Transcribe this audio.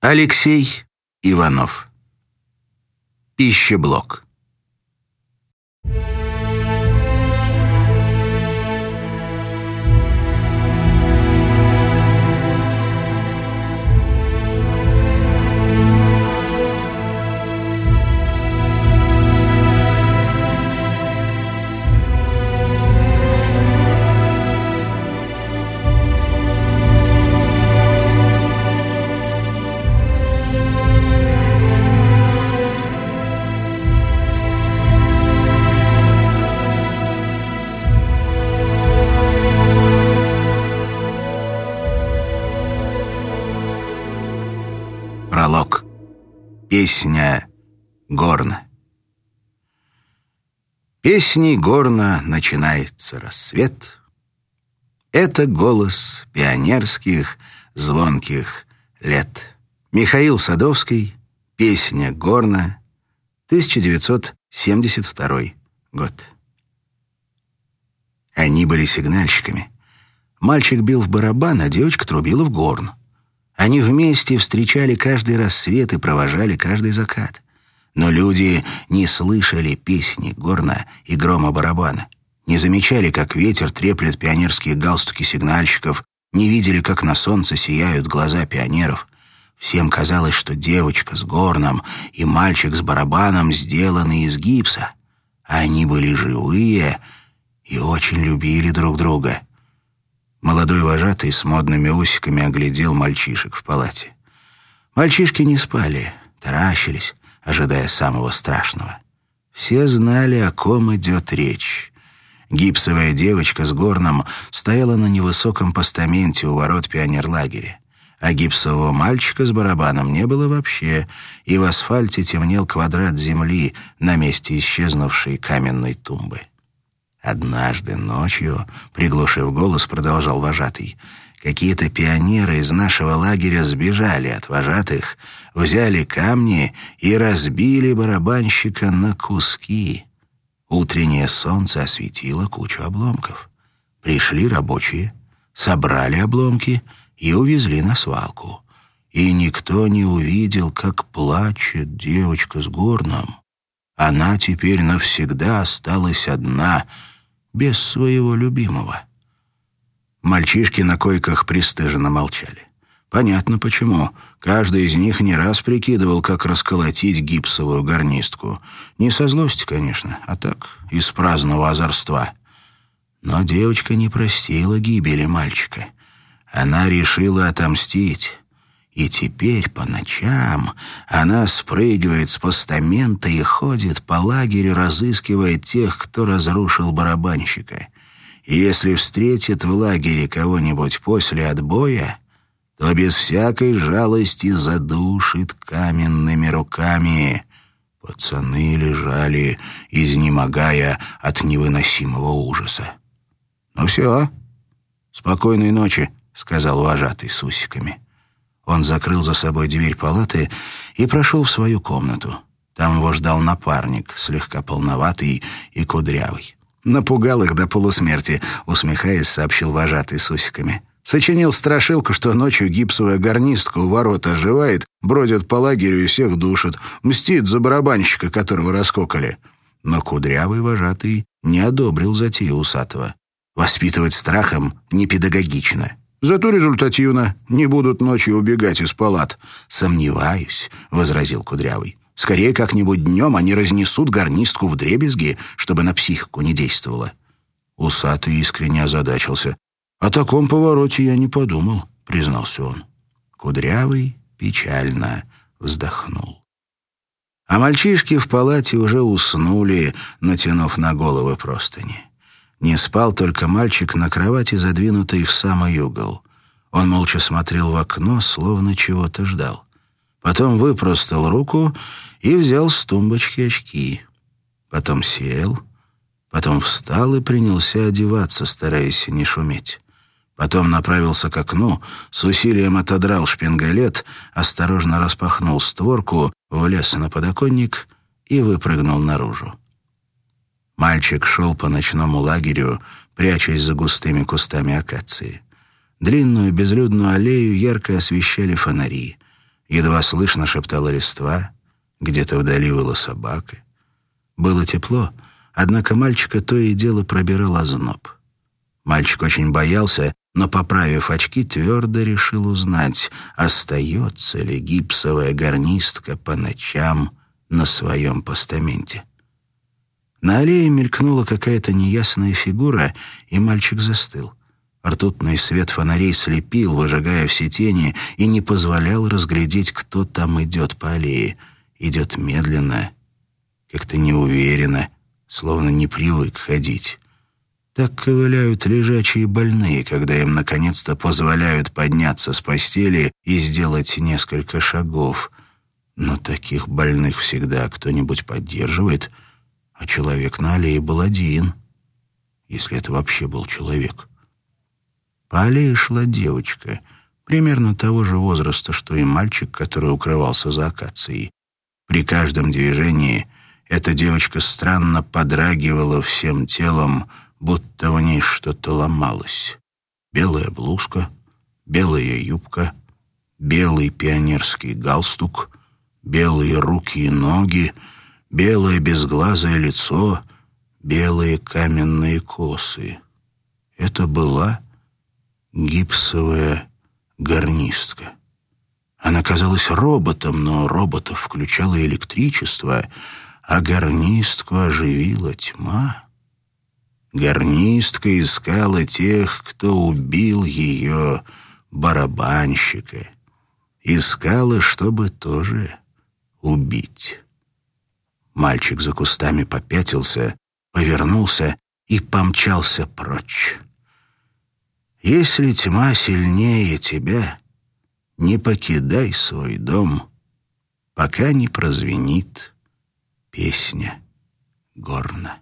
Алексей Иванов. Пищеблок. Пролог. Песня Горна. Песней Горна начинается рассвет. Это голос пионерских звонких лет. Михаил Садовский. Песня Горна. 1972 год. Они были сигнальщиками. Мальчик бил в барабан, а девочка трубила в горн. Они вместе встречали каждый рассвет и провожали каждый закат. Но люди не слышали песни горна и грома барабана, не замечали, как ветер треплет пионерские галстуки сигнальщиков, не видели, как на солнце сияют глаза пионеров. Всем казалось, что девочка с горном и мальчик с барабаном сделаны из гипса. Они были живые и очень любили друг друга. Молодой вожатый с модными усиками оглядел мальчишек в палате. Мальчишки не спали, таращились, ожидая самого страшного. Все знали, о ком идет речь. Гипсовая девочка с горном стояла на невысоком постаменте у ворот пионерлагеря. А гипсового мальчика с барабаном не было вообще, и в асфальте темнел квадрат земли на месте исчезнувшей каменной тумбы. Однажды ночью, приглушив голос, продолжал вожатый, какие-то пионеры из нашего лагеря сбежали от вожатых, взяли камни и разбили барабанщика на куски. Утреннее солнце осветило кучу обломков. Пришли рабочие, собрали обломки и увезли на свалку. И никто не увидел, как плачет девочка с горном. Она теперь навсегда осталась одна, без своего любимого. Мальчишки на койках пристыженно молчали. Понятно почему. Каждый из них не раз прикидывал, как расколотить гипсовую гарнистку. Не со злости, конечно, а так, из праздного озорства. Но девочка не простила гибели мальчика. Она решила отомстить. И теперь по ночам она спрыгивает с постамента и ходит по лагерю, разыскивая тех, кто разрушил барабанщика. И если встретит в лагере кого-нибудь после отбоя, то без всякой жалости задушит каменными руками. Пацаны лежали, изнемогая от невыносимого ужаса. «Ну все, спокойной ночи», — сказал вожатый с усиками. Он закрыл за собой дверь палаты и прошел в свою комнату. Там его ждал напарник, слегка полноватый и кудрявый. «Напугал их до полусмерти», — усмехаясь, сообщил вожатый с усиками. Сочинил страшилку, что ночью гипсовая гарнистка у ворот оживает, бродит по лагерю и всех душит, мстит за барабанщика, которого раскокали. Но кудрявый вожатый не одобрил затею усатого. Воспитывать страхом непедагогично. Зато результативно. Не будут ночью убегать из палат. Сомневаюсь, — возразил Кудрявый. Скорее, как-нибудь днем они разнесут гарнистку в дребезги, чтобы на психику не действовало. Усатый искренне озадачился. «О таком повороте я не подумал», — признался он. Кудрявый печально вздохнул. А мальчишки в палате уже уснули, натянув на головы простыни. Не спал только мальчик на кровати, задвинутой в самый угол. Он молча смотрел в окно, словно чего-то ждал. Потом выпростал руку и взял с тумбочки очки. Потом сел, потом встал и принялся одеваться, стараясь не шуметь. Потом направился к окну, с усилием отодрал шпингалет, осторожно распахнул створку, влез на подоконник и выпрыгнул наружу. Мальчик шел по ночному лагерю, прячась за густыми кустами акации. Длинную безлюдную аллею ярко освещали фонари. Едва слышно шептала листва, где-то вдали выла собака. Было тепло, однако мальчика то и дело пробирал озноб. Мальчик очень боялся, но, поправив очки, твердо решил узнать, остается ли гипсовая гарнистка по ночам на своем постаменте. На аллее мелькнула какая-то неясная фигура, и мальчик застыл. Ртутный свет фонарей слепил, выжигая все тени, и не позволял разглядеть, кто там идет по аллее. Идет медленно, как-то неуверенно, словно не привык ходить. Так ковыляют лежачие больные, когда им наконец-то позволяют подняться с постели и сделать несколько шагов. Но таких больных всегда кто-нибудь поддерживает, а человек на аллее был один, если это вообще был человек. По аллее шла девочка, примерно того же возраста, что и мальчик, который укрывался за акацией. При каждом движении эта девочка странно подрагивала всем телом, будто в ней что-то ломалось. Белая блузка, белая юбка, белый пионерский галстук, белые руки и ноги, белое безглазое лицо, белые каменные косы. Это была гипсовая гарнистка. Она казалась роботом, но роботов включало электричество, а гарнистку оживила тьма. Гарнистка искала тех, кто убил ее барабанщика. Искала, чтобы тоже убить. Мальчик за кустами попятился, повернулся и помчался прочь. Если тьма сильнее тебя, не покидай свой дом, пока не прозвенит песня горна.